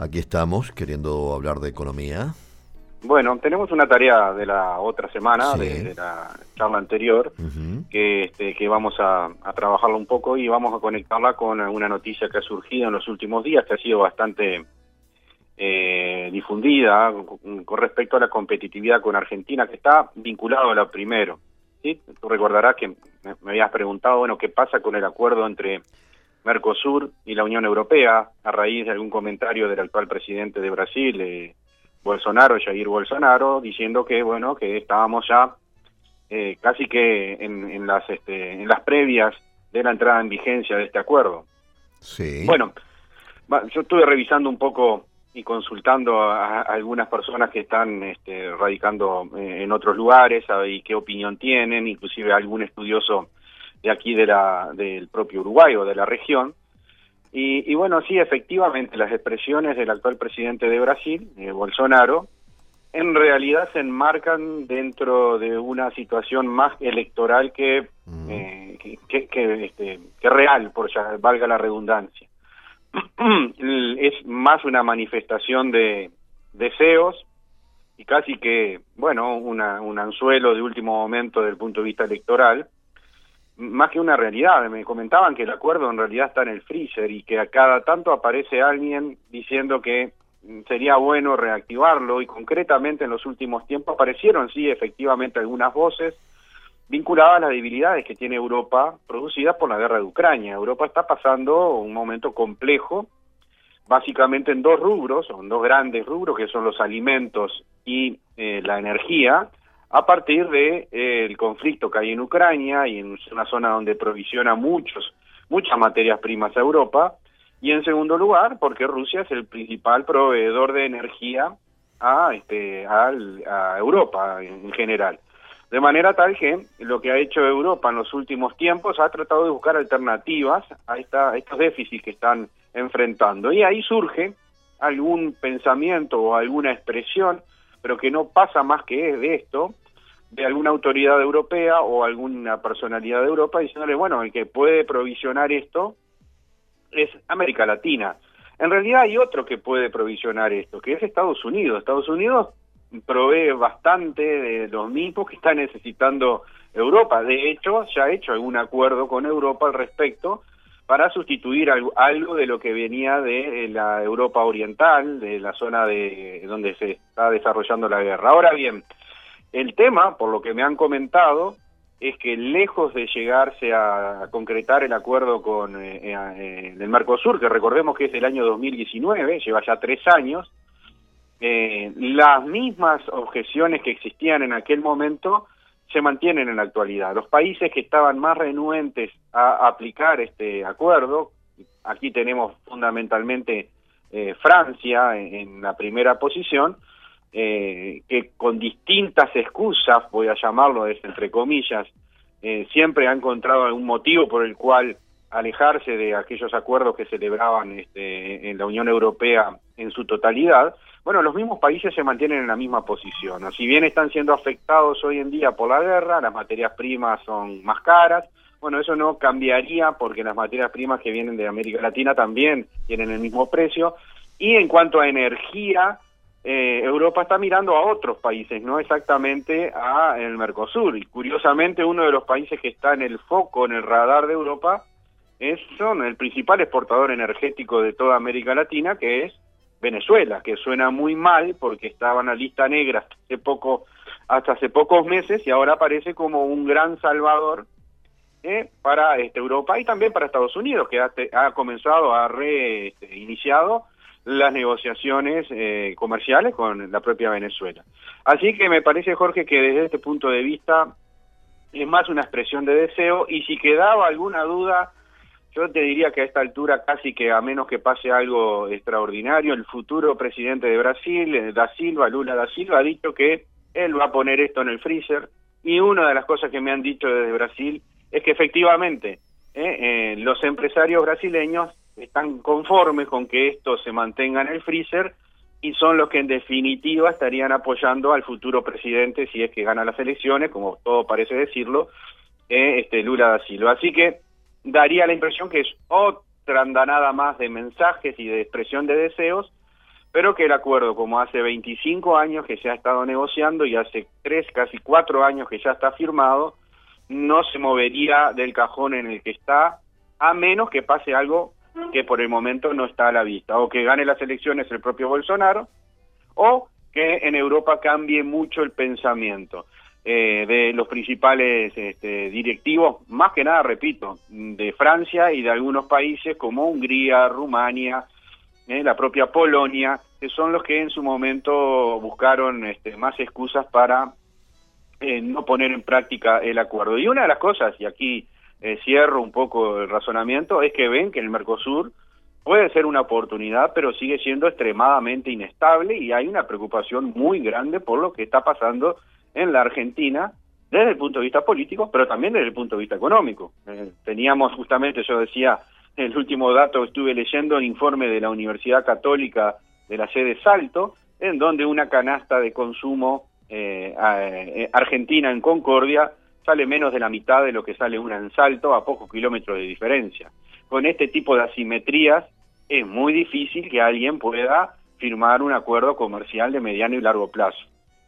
Aquí estamos, queriendo hablar de economía. Bueno, tenemos una tarea de la otra semana, de, la charla anterior, que, este, que vamos a, trabajarla un poco y vamos a conectarla con una noticia que ha surgido en los últimos días, que ha sido bastante eh, difundida con, respecto a la competitividad con Argentina, que está vinculado a la primero. ¿sí? Tú recordarás que me, me habías preguntado, bueno, ¿qué pasa con el acuerdo entre Mercosur y la Unión Europea, a raíz de algún comentario del actual presidente de Brasil, eh, Bolsonaro, Jair Bolsonaro, diciendo que bueno que estábamos ya eh, casi que en, las este, en las previas de la entrada en vigencia de este acuerdo. Sí. Bueno, yo estuve revisando un poco y consultando a, algunas personas que están este, radicando eh, en otros lugares y qué opinión tienen, inclusive algún estudioso de aquí de la, del propio Uruguay o de la región. Y, bueno, sí, efectivamente, las expresiones del actual presidente de Brasil, eh, Bolsonaro, en realidad se enmarcan dentro de una situación más electoral que, eh, que, que, este, que, real, por ya valga la redundancia. es más una manifestación de deseos y casi que, bueno, una, un anzuelo de último momento desde el punto de vista electoral, más que una realidad. Me comentaban que el acuerdo en realidad está en el freezer y que a cada tanto aparece alguien diciendo que sería bueno reactivarlo y concretamente en los últimos tiempos aparecieron sí efectivamente algunas voces vinculadas a las debilidades que tiene Europa producidas por la guerra de Ucrania. Europa está pasando un momento complejo, básicamente en dos rubros, en dos grandes rubros que son los alimentos y eh, la energía, a partir de eh, conflicto que hay en Ucrania y en una zona donde provisiona muchos muchas materias primas a Europa. Y en segundo lugar porque Rusia es el principal proveedor de energía a este a, Europa en general. De manera tal que lo que ha hecho Europa en los últimos tiempos ha tratado de buscar alternativas a, esta, estos déficits que están enfrentando. Y ahí surge algún pensamiento o alguna expresión pero que no pasa más que de esto, de alguna autoridad europea o alguna personalidad de Europa diciéndole, bueno, el que puede provisionar esto es América Latina. En realidad hay otro que puede provisionar esto, que es Estados Unidos. Estados Unidos provee bastante de los mismos que está necesitando Europa. De hecho, ya ha hecho algún acuerdo con Europa al respecto para sustituir algo de lo que venía de la Europa Oriental, de la zona de donde se está desarrollando la guerra. Ahora bien, el tema, por lo que me han comentado, es que lejos de llegarse a, concretar el acuerdo con eh, eh, eh, el Mercosur, que recordemos que es del año 2019, lleva ya tres años, las mismas objeciones que existían en aquel momento se mantienen en la actualidad. Los países que estaban más renuentes a aplicar este acuerdo, aquí tenemos fundamentalmente Francia en, la primera posición, eh, que con distintas excusas, voy a llamarlo entre comillas, eh, siempre ha encontrado algún motivo por el cual alejarse de aquellos acuerdos que celebraban este, en la Unión Europea en su totalidad, bueno, los mismos países se mantienen en la misma posición. Si bien están siendo afectados hoy en día por la guerra, las materias primas son más caras, bueno, eso no cambiaría porque las materias primas que vienen de América Latina también tienen el mismo precio. Y en cuanto a energía, eh, Europa está mirando a otros países, no exactamente a el Mercosur. Y curiosamente uno de los países que está en el foco, en el radar de Europa, es son el principal exportador energético de toda América Latina, que es Venezuela, que suena muy mal porque estaba en la lista negra hace poco, hasta hace pocos meses y ahora aparece como un gran salvador eh, para este, Europa y también para Estados Unidos, que ha, ha comenzado, ha reiniciado este, las negociaciones eh, comerciales con la propia Venezuela. Así que me parece, Jorge, que desde este punto de vista es más una expresión de deseo y si quedaba alguna duda yo te diría que a esta altura casi que a menos que pase algo extraordinario, el futuro presidente de Brasil, eh, Da Silva, Lula da Silva, ha dicho que él va a poner esto en el freezer y una de las cosas que me han dicho desde Brasil es que efectivamente eh, eh, los empresarios brasileños están conformes con que esto se mantenga en el freezer y son los que en definitiva estarían apoyando al futuro presidente si es que gana las elecciones, como todo parece decirlo, este Lula da Silva. Así que daría la impresión que es otra andanada más de mensajes y de expresión de deseos, pero que el acuerdo, como hace 25 años que se ha estado negociando y hace tres, casi cuatro años que ya está firmado, no se movería del cajón en el que está, a menos que pase algo que por el momento no está a la vista, o que gane las elecciones el propio Bolsonaro, o que en Europa cambie mucho el pensamiento. Eh, de los principales este, directivos, más que nada, repito, de Francia y de algunos países como Hungría, Rumania, eh, la propia Polonia, que son los que en su momento buscaron este, más excusas para eh, no poner en práctica el acuerdo. Y una de las cosas, y aquí cierro un poco el razonamiento, es que ven que el Mercosur puede ser una oportunidad, pero sigue siendo extremadamente inestable y hay una preocupación muy grande por lo que está pasando en la Argentina desde el punto de vista político, pero también desde el punto de vista económico. Eh, teníamos justamente, yo decía, el último dato estuve leyendo el informe de la Universidad Católica de la sede Salto, en donde una canasta de consumo eh, eh, argentina en Concordia sale menos de la mitad de lo que sale una en Salto a pocos kilómetros de diferencia. Con este tipo de asimetrías es muy difícil que alguien pueda firmar un acuerdo comercial de mediano y largo plazo.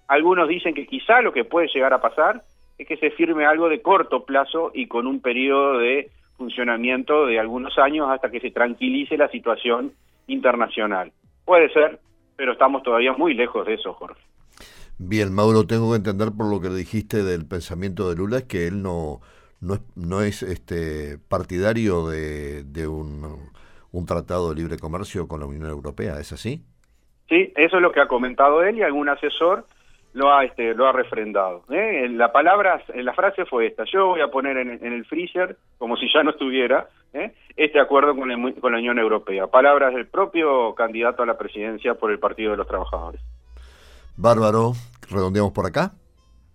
Algunos dicen que quizá lo que puede llegar a pasar es que se firme algo de corto plazo y con un periodo de funcionamiento de algunos años hasta que se tranquilice la situación internacional. Puede ser, pero estamos todavía muy lejos de eso, Jorge. Bien, Mauro, tengo que entender por lo que dijiste del pensamiento de Lula es que él no, no, es, no es este partidario de, de un, un tratado de libre comercio con la Unión Europea, ¿es así? Sí, eso es lo que ha comentado él y algún asesor lo ha este lo ha refrendado ¿eh? la palabra la frase fue esta yo voy a poner en, el freezer como si ya no estuviera ¿eh? este acuerdo con, con la Unión Europea palabras del propio candidato a la presidencia por el Partido de los Trabajadores bárbaro redondeamos por acá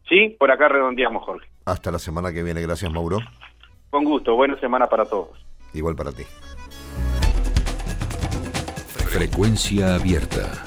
sí por acá redondeamos Jorge. Hasta la semana que viene. Gracias Mauro. Con gusto. Buena semana para todos. Igual para ti. Frecuencia abierta